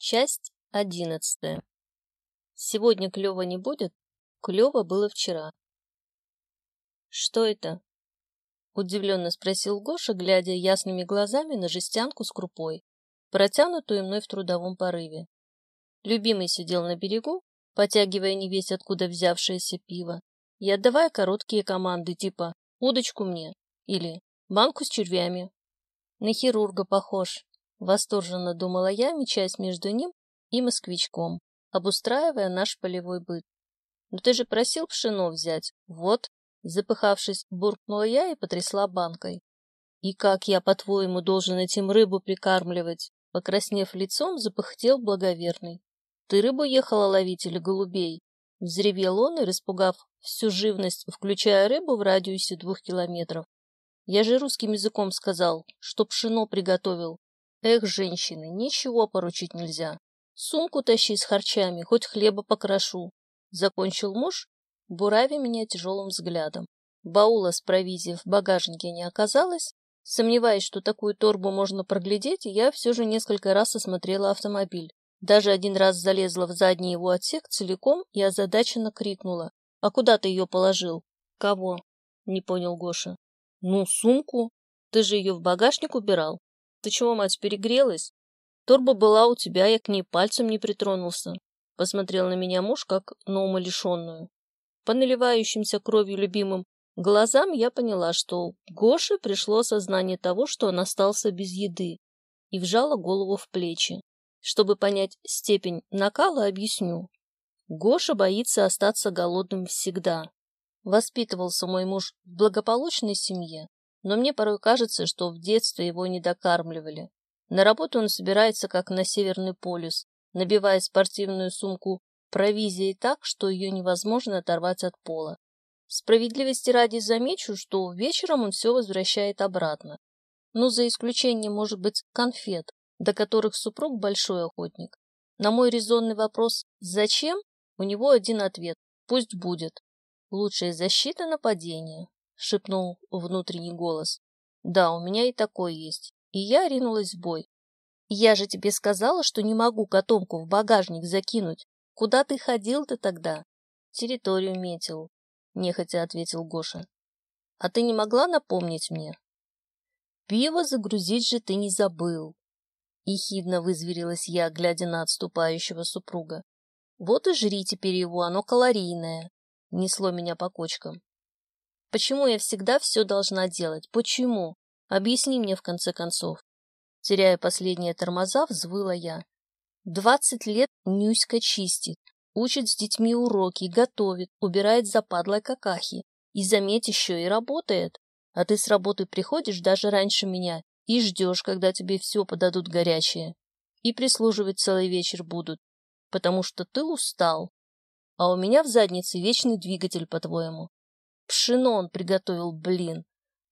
Часть одиннадцатая. Сегодня клёва не будет? Клёво было вчера. Что это? Удивленно спросил Гоша, глядя ясными глазами на жестянку с крупой, протянутую мной в трудовом порыве. Любимый сидел на берегу, потягивая невесть откуда взявшееся пиво, и отдавая короткие команды типа «удочку мне» или «банку с червями». На хирурга похож, Восторженно думала я, мечась между ним и москвичком, обустраивая наш полевой быт. «Но ты же просил пшено взять. Вот!» Запыхавшись, буркнула я и потрясла банкой. «И как я, по-твоему, должен этим рыбу прикармливать?» Покраснев лицом, запыхтел благоверный. «Ты рыбу ехала ловить или голубей?» Взревел он и, распугав всю живность, включая рыбу в радиусе двух километров. «Я же русским языком сказал, что пшено приготовил, Эх, женщины, ничего поручить нельзя. Сумку тащи с харчами, хоть хлеба покрошу. Закончил муж, буравя меня тяжелым взглядом. Баула с провизией в багажнике не оказалось. Сомневаясь, что такую торбу можно проглядеть, я все же несколько раз осмотрела автомобиль. Даже один раз залезла в задний его отсек целиком и озадаченно крикнула. «А куда ты ее положил?» «Кого?» — не понял Гоша. «Ну, сумку. Ты же ее в багажник убирал». Ты чего, мать, перегрелась? Торба была у тебя, я к ней пальцем не притронулся. Посмотрел на меня муж, как на умалишенную. По наливающимся кровью любимым глазам я поняла, что Гоше пришло сознание того, что он остался без еды, и вжала голову в плечи. Чтобы понять степень накала, объясню. Гоша боится остаться голодным всегда. Воспитывался мой муж в благополучной семье, но мне порой кажется, что в детстве его не докармливали. На работу он собирается, как на Северный полюс, набивая спортивную сумку провизией так, что ее невозможно оторвать от пола. Справедливости ради замечу, что вечером он все возвращает обратно. Ну, за исключением, может быть, конфет, до которых супруг большой охотник. На мой резонный вопрос «Зачем?» у него один ответ «Пусть будет». Лучшая защита нападения. — шепнул внутренний голос. «Да, у меня и такой есть». И я ринулась в бой. «Я же тебе сказала, что не могу котомку в багажник закинуть. Куда ты ходил-то тогда?» «Территорию метил», — нехотя ответил Гоша. «А ты не могла напомнить мне?» «Пиво загрузить же ты не забыл», — ехидно вызверилась я, глядя на отступающего супруга. «Вот и жри теперь его, оно калорийное», — несло меня по кочкам. Почему я всегда все должна делать? Почему? Объясни мне, в конце концов. Теряя последние тормоза, взвыла я. Двадцать лет Нюська чистит, учит с детьми уроки, готовит, убирает западлой какахи. И, заметь, еще и работает. А ты с работы приходишь даже раньше меня и ждешь, когда тебе все подадут горячее. И прислуживать целый вечер будут, потому что ты устал. А у меня в заднице вечный двигатель, по-твоему. Пшено он приготовил, блин.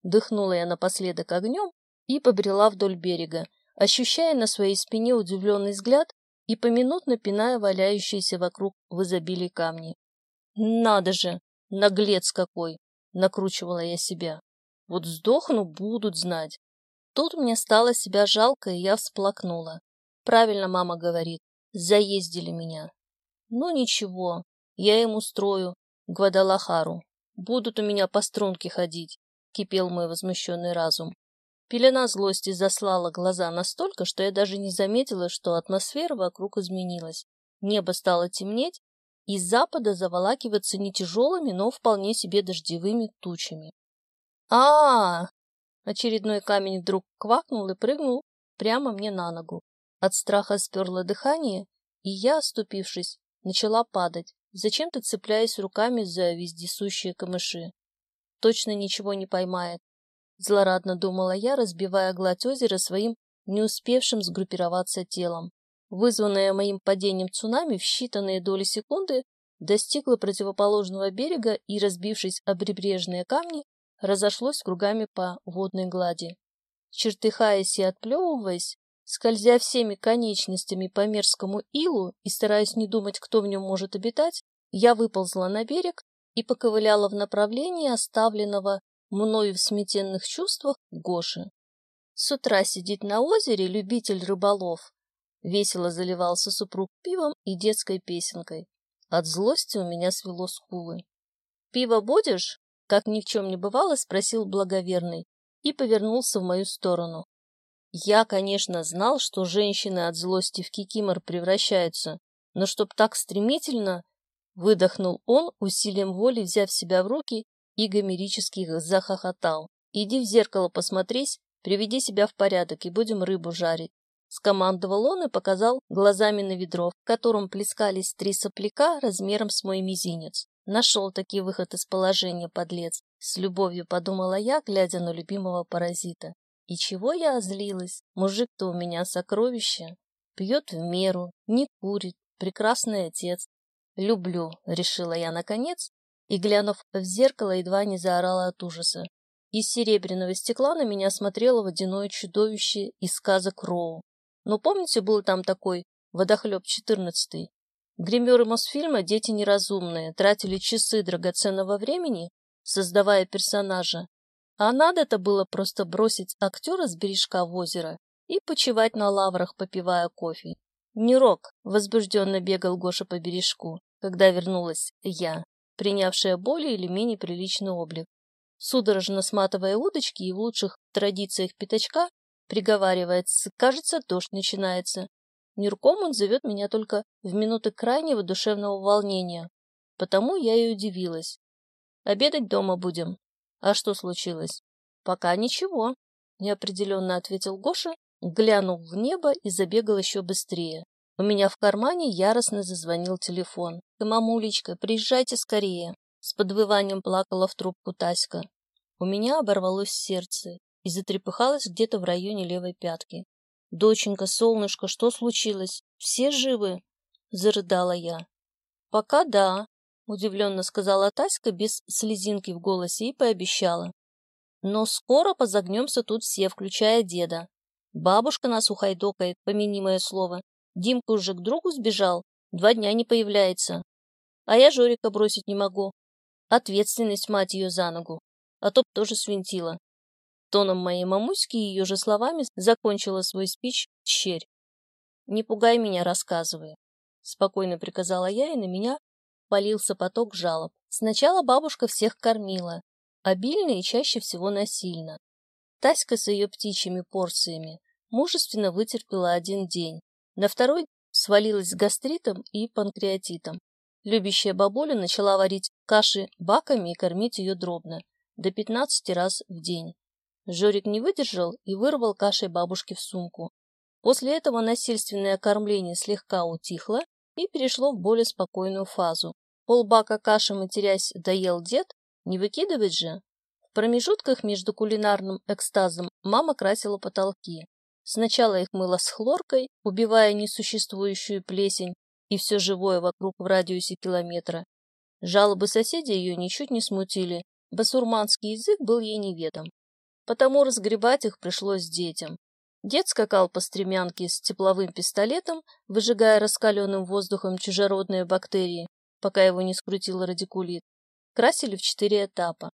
Дыхнула я напоследок огнем и побрела вдоль берега, ощущая на своей спине удивленный взгляд и поминутно пиная валяющиеся вокруг в изобилии камни. «Надо же! Наглец какой!» — накручивала я себя. «Вот сдохну, будут знать». Тут мне стало себя жалко, и я всплакнула. Правильно мама говорит, заездили меня. Ну ничего, я им устрою Гвадалахару. Будут у меня по струнке ходить, кипел мой возмущенный разум. Пелена злости заслала глаза настолько, что я даже не заметила, что атмосфера вокруг изменилась. Небо стало темнеть, и с запада заволакиваться не тяжелыми, но вполне себе дождевыми тучами. а, -а, Очередной камень вдруг квакнул и прыгнул прямо мне на ногу. От страха сперло дыхание, и я, оступившись, начала падать зачем-то цепляясь руками за вездесущие камыши. Точно ничего не поймает. Злорадно думала я, разбивая гладь озера своим не успевшим сгруппироваться телом. Вызванное моим падением цунами в считанные доли секунды достигло противоположного берега и, разбившись об прибрежные камни, разошлось кругами по водной глади. Чертыхаясь и отплевываясь, Скользя всеми конечностями по мерзкому илу и стараясь не думать, кто в нем может обитать, я выползла на берег и поковыляла в направлении оставленного мною в сметенных чувствах Гоши. С утра сидит на озере любитель рыболов. Весело заливался супруг пивом и детской песенкой. От злости у меня свело скулы. «Пиво будешь?» — как ни в чем не бывало, спросил благоверный и повернулся в мою сторону. Я, конечно, знал, что женщины от злости в кикимор превращаются, но чтоб так стремительно, выдохнул он, усилием воли взяв себя в руки и гомерически захохотал. «Иди в зеркало посмотрись, приведи себя в порядок и будем рыбу жарить». Скомандовал он и показал глазами на ведро, в котором плескались три сопляка размером с мой мизинец. Нашел таки выход из положения, подлец. С любовью подумала я, глядя на любимого паразита. И чего я озлилась? Мужик-то у меня сокровище. Пьет в меру, не курит, прекрасный отец. Люблю, решила я наконец, и, глянув в зеркало, едва не заорала от ужаса. Из серебряного стекла на меня смотрело водяное чудовище из сказок Роу. Но помните, был там такой водохлеб четырнадцатый? Гримеры Мосфильма, дети неразумные, тратили часы драгоценного времени, создавая персонажа. А надо-то было просто бросить актера с бережка в озеро и почивать на лаврах, попивая кофе. Не рок, возбужденно бегал Гоша по бережку, когда вернулась я принявшая более или менее приличный облик. Судорожно сматывая удочки и в лучших традициях пятачка, приговаривает, кажется, дождь начинается. Нюрком он зовет меня только в минуты крайнего душевного волнения. Потому я и удивилась. Обедать дома будем. А что случилось? Пока ничего, неопределенно ответил Гоша, глянул в небо и забегал еще быстрее. У меня в кармане яростно зазвонил телефон. «Мамулечка, приезжайте скорее!» С подвыванием плакала в трубку Таська. У меня оборвалось сердце и затрепыхалось где-то в районе левой пятки. «Доченька, солнышко, что случилось? Все живы?» — зарыдала я. «Пока да», — удивленно сказала Таська без слезинки в голосе и пообещала. «Но скоро позагнемся тут все, включая деда. Бабушка нас ухайдокает, помяни мое слово, Димка уже к другу сбежал, два дня не появляется. А я Жорика бросить не могу. Ответственность, мать ее, за ногу. А то б тоже свинтила. Тоном моей мамуськи и ее же словами закончила свой спич черь. «Не пугай меня, рассказывай», — спокойно приказала я, и на меня полился поток жалоб. Сначала бабушка всех кормила, обильно и чаще всего насильно. Таська с ее птичьими порциями мужественно вытерпела один день, на второй свалилась с гастритом и панкреатитом. Любящая бабуля начала варить каши баками и кормить ее дробно, до 15 раз в день. Жорик не выдержал и вырвал кашей бабушке в сумку. После этого насильственное кормление слегка утихло и перешло в более спокойную фазу. Полбака каши, матерясь, доел дед, не выкидывать же. В промежутках между кулинарным экстазом мама красила потолки. Сначала их мыло с хлоркой, убивая несуществующую плесень и все живое вокруг в радиусе километра. Жалобы соседей ее ничуть не смутили, басурманский язык был ей неведом. Потому разгребать их пришлось детям. Дед скакал по стремянке с тепловым пистолетом, выжигая раскаленным воздухом чужеродные бактерии, пока его не скрутил радикулит. Красили в четыре этапа.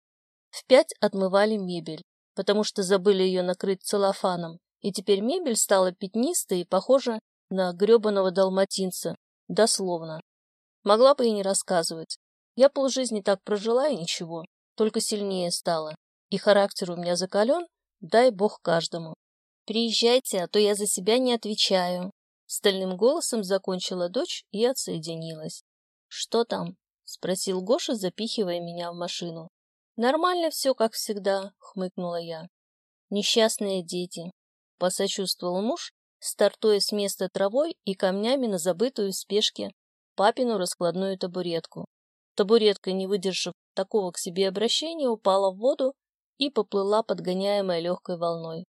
В пять отмывали мебель, потому что забыли ее накрыть целлофаном, и теперь мебель стала пятнистой и похожа на гребаного далматинца, дословно. Могла бы и не рассказывать. Я полжизни так прожила и ничего, только сильнее стала. И характер у меня закален, дай бог каждому. Приезжайте, а то я за себя не отвечаю. Стальным голосом закончила дочь и отсоединилась. Что там? Спросил Гоша, запихивая меня в машину. Нормально все, как всегда, хмыкнула я. Несчастные дети посочувствовал муж, стартуя с места травой и камнями на забытую в спешке папину раскладную табуретку. Табуретка, не выдержав такого к себе обращения, упала в воду и поплыла, подгоняемая легкой волной.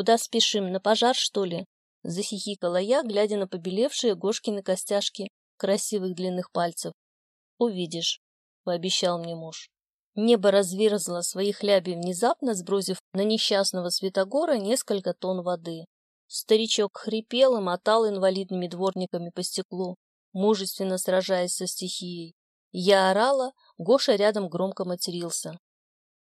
«Куда спешим? На пожар, что ли?» — захихикала я, глядя на побелевшие Гошкины костяшки красивых длинных пальцев. «Увидишь», — пообещал мне муж. Небо разверзло свои хляби внезапно, сбросив на несчастного Святогора несколько тонн воды. Старичок хрипел и мотал инвалидными дворниками по стеклу, мужественно сражаясь со стихией. Я орала, Гоша рядом громко матерился.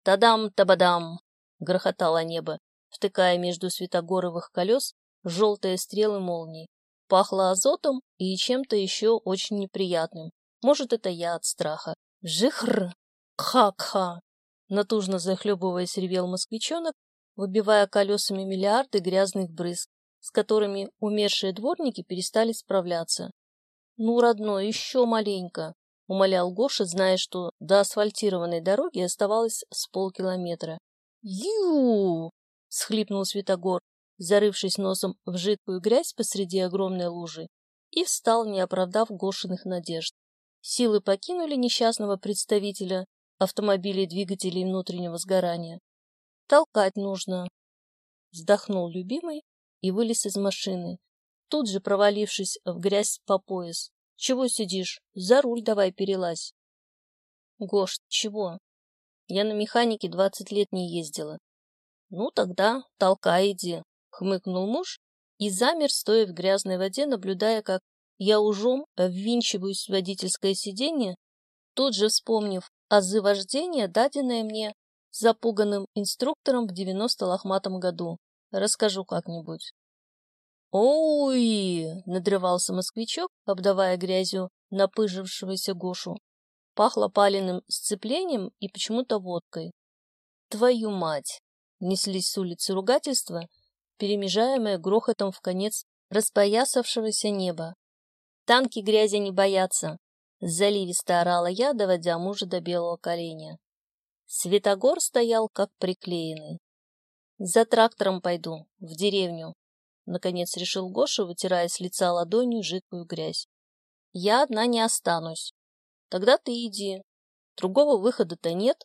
«Тадам-табадам!» — грохотало небо, втыкая между светогоровых колес желтые стрелы молний. Пахло азотом и чем-то еще очень неприятным. Может, это я от страха. Жихр! Ха-ха! Натужно захлебываясь, ревел москвичонок, выбивая колесами миллиарды грязных брызг, с которыми умершие дворники перестали справляться. «Ну, родной, еще маленько!» — умолял Гоша, зная, что до асфальтированной дороги оставалось с полкилометра. «Ю!» — схлипнул Святогор, зарывшись носом в жидкую грязь посреди огромной лужи, и встал, не оправдав Гошиных надежд. Силы покинули несчастного представителя автомобилей двигателей внутреннего сгорания. Толкать нужно. Вздохнул любимый и вылез из машины, тут же провалившись в грязь по пояс. Чего сидишь? За руль давай перелазь. Гош, чего? Я на механике двадцать лет не ездила. Ну тогда толкай иди, хмыкнул муж и замер, стоя в грязной воде, наблюдая, как я ужом ввинчиваюсь в водительское сиденье, тут же вспомнив азы вождения, даденное мне запуганным инструктором в девяносто лохматом году. Расскажу как-нибудь. «Ой!» — надрывался москвичок, обдавая грязью напыжившегося Гошу. Пахло паленым сцеплением и почему-то водкой. «Твою мать!» — неслись с улицы ругательства, перемежаемые грохотом в конец распоясавшегося неба. «Танки грязи не боятся!» — заливисто орала я, доводя мужа до белого коленя. Светогор стоял как приклеенный. «За трактором пойду, в деревню», — наконец решил Гоша, вытирая с лица ладонью жидкую грязь. «Я одна не останусь. Тогда ты иди. Другого выхода-то нет».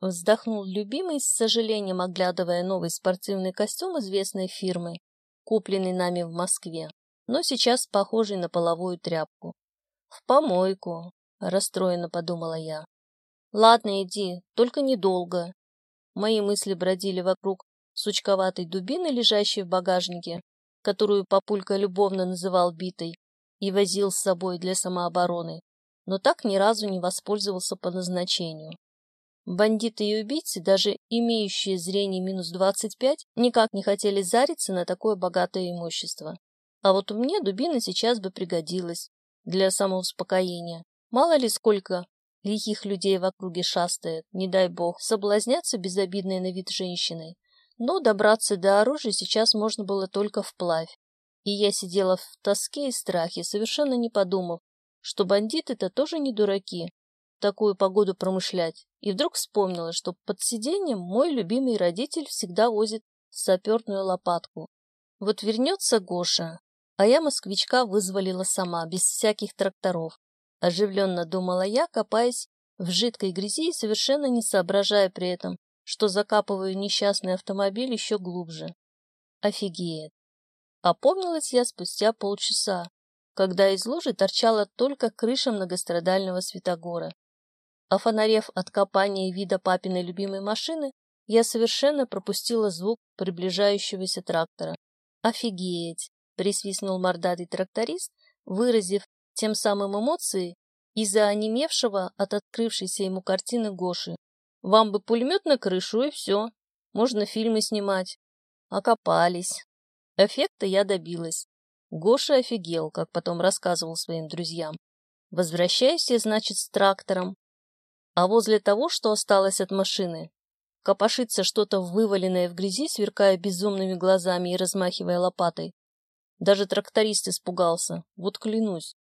Вздохнул любимый, с сожалением оглядывая новый спортивный костюм известной фирмы, купленный нами в Москве, но сейчас похожий на половую тряпку. «В помойку», — расстроенно подумала я. «Ладно, иди, только недолго». Мои мысли бродили вокруг сучковатой дубины, лежащей в багажнике, которую папулька любовно называл битой, и возил с собой для самообороны, но так ни разу не воспользовался по назначению. Бандиты и убийцы, даже имеющие зрение минус 25, никак не хотели зариться на такое богатое имущество. А вот мне дубина сейчас бы пригодилась для самоуспокоения. Мало ли сколько Лихих людей в округе шастает, не дай бог, соблазняться безобидной на вид женщиной. Но добраться до оружия сейчас можно было только вплавь. И я сидела в тоске и страхе, совершенно не подумав, что бандиты-то тоже не дураки, такую погоду промышлять. И вдруг вспомнила, что под сиденьем мой любимый родитель всегда возит саперную лопатку. Вот вернется Гоша, а я москвичка вызволила сама, без всяких тракторов. Оживленно думала я, копаясь в жидкой грязи и совершенно не соображая при этом, что закапываю несчастный автомобиль еще глубже. Офигеет. Опомнилась я спустя полчаса, когда из лужи торчала только крыша многострадального Святогора. Офонарев от копания и вида папиной любимой машины, я совершенно пропустила звук приближающегося трактора. «Офигеть!» — присвистнул мордатый тракторист, выразив тем самым эмоции из-за онемевшего от открывшейся ему картины Гоши. Вам бы пулемет на крышу и все. Можно фильмы снимать. Окопались. Эффекта я добилась. Гоша офигел, как потом рассказывал своим друзьям. Возвращаюсь я, значит, с трактором. А возле того, что осталось от машины, копошится что-то вываленное в грязи, сверкая безумными глазами и размахивая лопатой. Даже тракторист испугался, вот клянусь.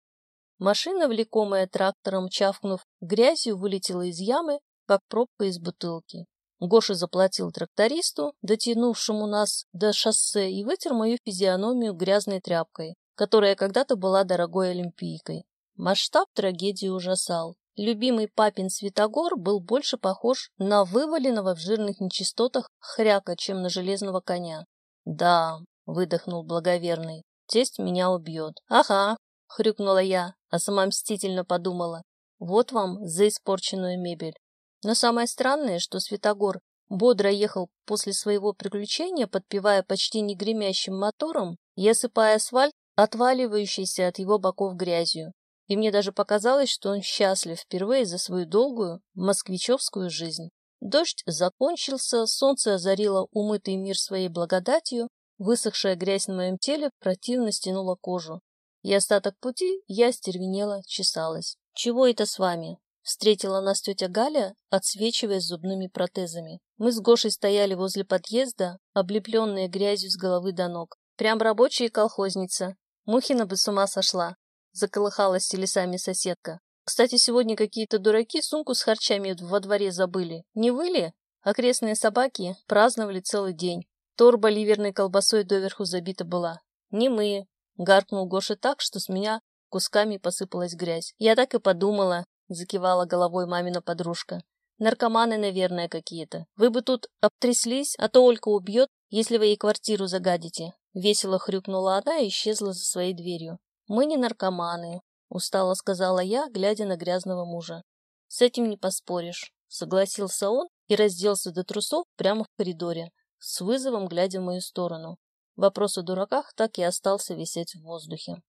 Машина, влекомая трактором, чавкнув грязью, вылетела из ямы, как пробка из бутылки. Гоша заплатил трактористу, дотянувшему нас до шоссе, и вытер мою физиономию грязной тряпкой, которая когда-то была дорогой олимпийкой. Масштаб трагедии ужасал. Любимый папин Святогор был больше похож на вываленного в жирных нечистотах хряка, чем на железного коня. «Да», — выдохнул благоверный, — «тесть меня убьет». «Ага», — хрюкнула я, а сама мстительно подумала. Вот вам за испорченную мебель. Но самое странное, что Святогор бодро ехал после своего приключения, подпевая почти не гремящим мотором и осыпая асфальт, отваливающийся от его боков грязью. И мне даже показалось, что он счастлив впервые за свою долгую москвичевскую жизнь. Дождь закончился, солнце озарило умытый мир своей благодатью, Высохшая грязь на моем теле противно стянула кожу. И остаток пути я стервенела, чесалась. «Чего это с вами?» Встретила нас тетя Галя, отсвечивая зубными протезами. Мы с Гошей стояли возле подъезда, облепленные грязью с головы до ног. Прям рабочая колхозница. Мухина бы с ума сошла. Заколыхалась телесами соседка. Кстати, сегодня какие-то дураки сумку с харчами во дворе забыли. Не вы ли? Окрестные собаки праздновали целый день. Торба ливерной колбасой доверху забита была. Не мы. Гаркнул Гоша так, что с меня кусками посыпалась грязь. Я так и подумала, — закивала головой мамина подружка. «Наркоманы, наверное, какие-то. Вы бы тут обтряслись, а то Олька убьет, если вы ей квартиру загадите». Весело хрюкнула она и исчезла за своей дверью. «Мы не наркоманы», — устало сказала я, глядя на грязного мужа. «С этим не поспоришь», — согласился он и разделся до трусов прямо в коридоре, с вызовом глядя в мою сторону. Вопрос о дураках так и остался висеть в воздухе.